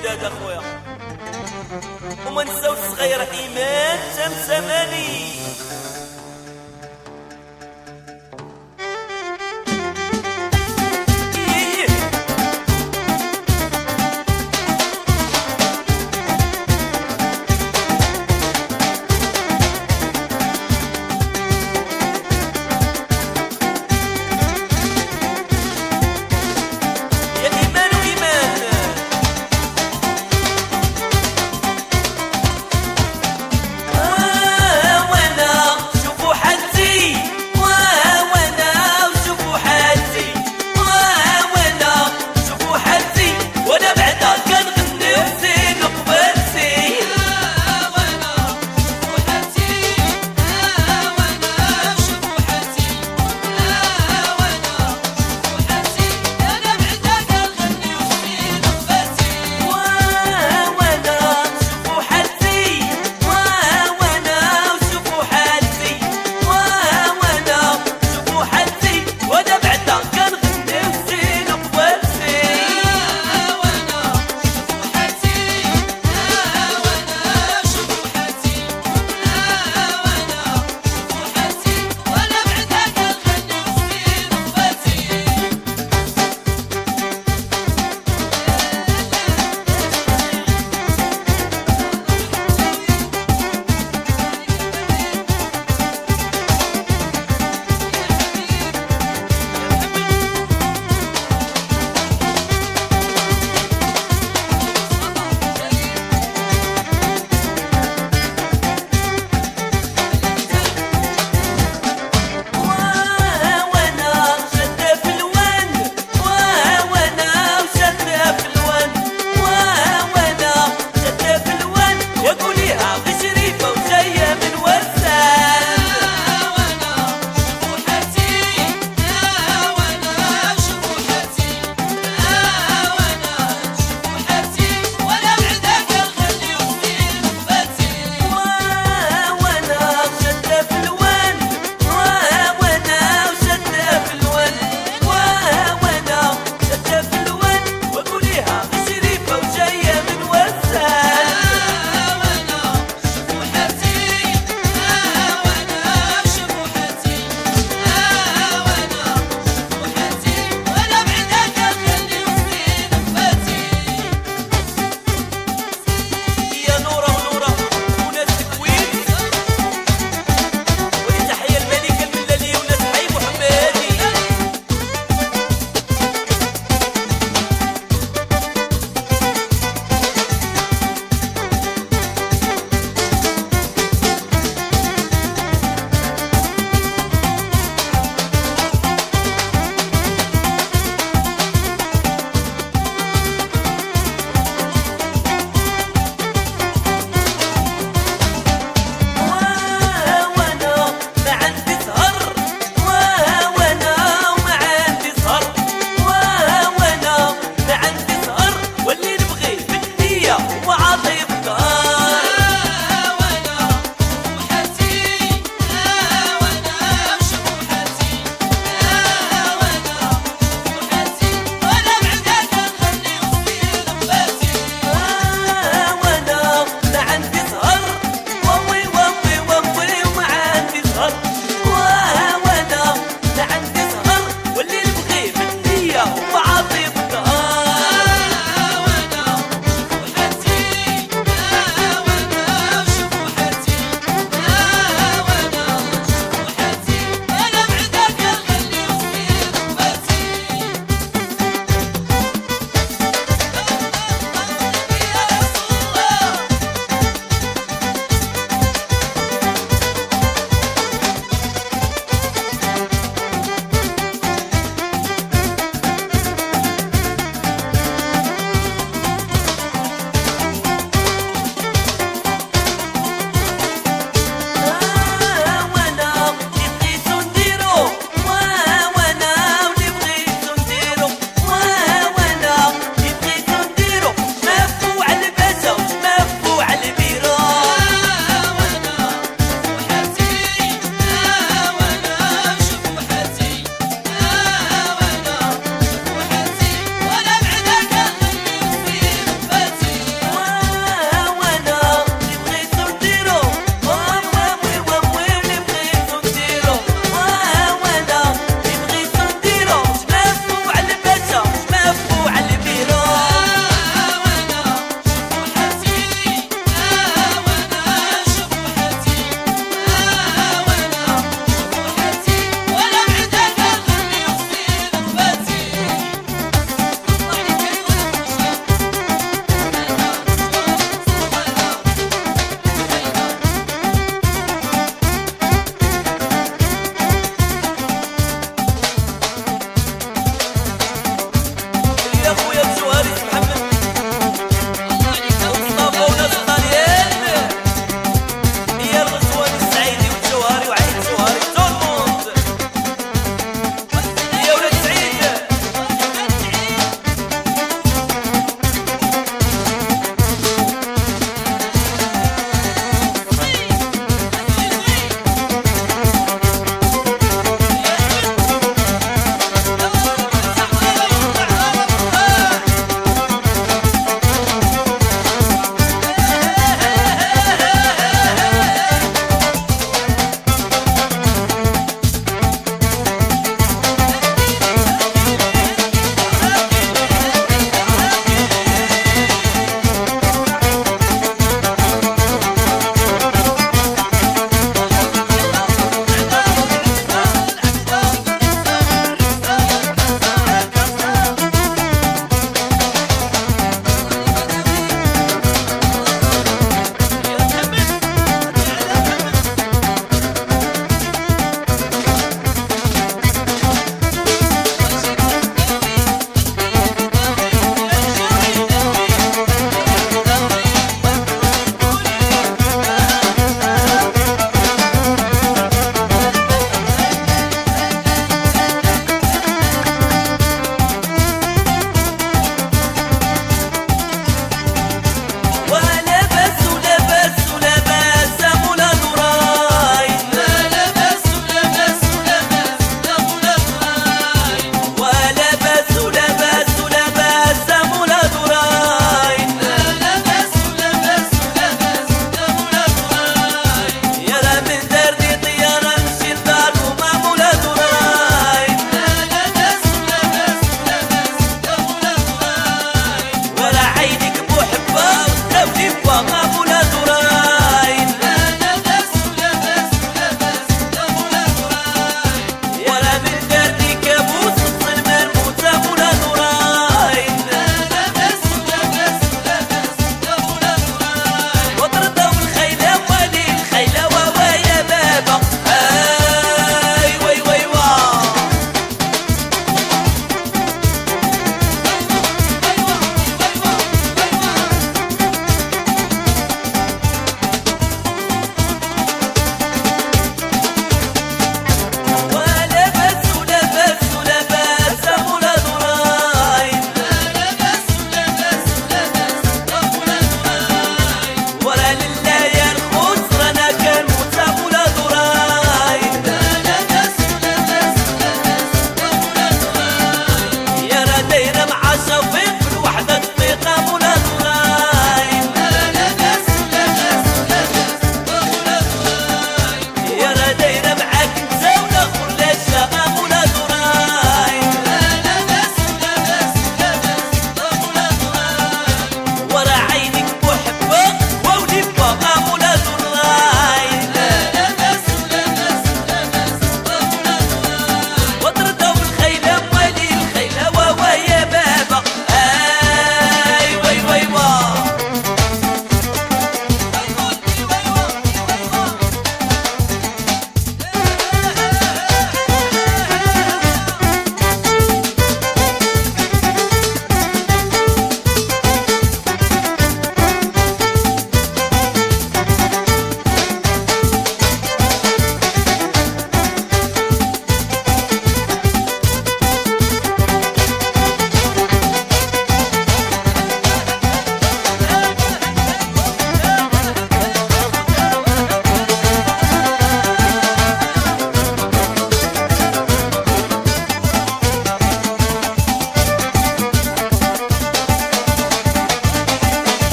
وديما اخويا وما نساوش صغيرة إيمان شمس مالي